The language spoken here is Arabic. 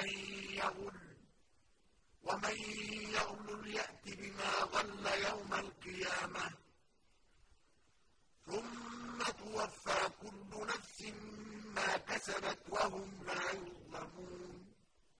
أن يغل ومن يغل يأت بما غل يوم القيامة. ثم توفى كل نفس ما كسبت وهم لا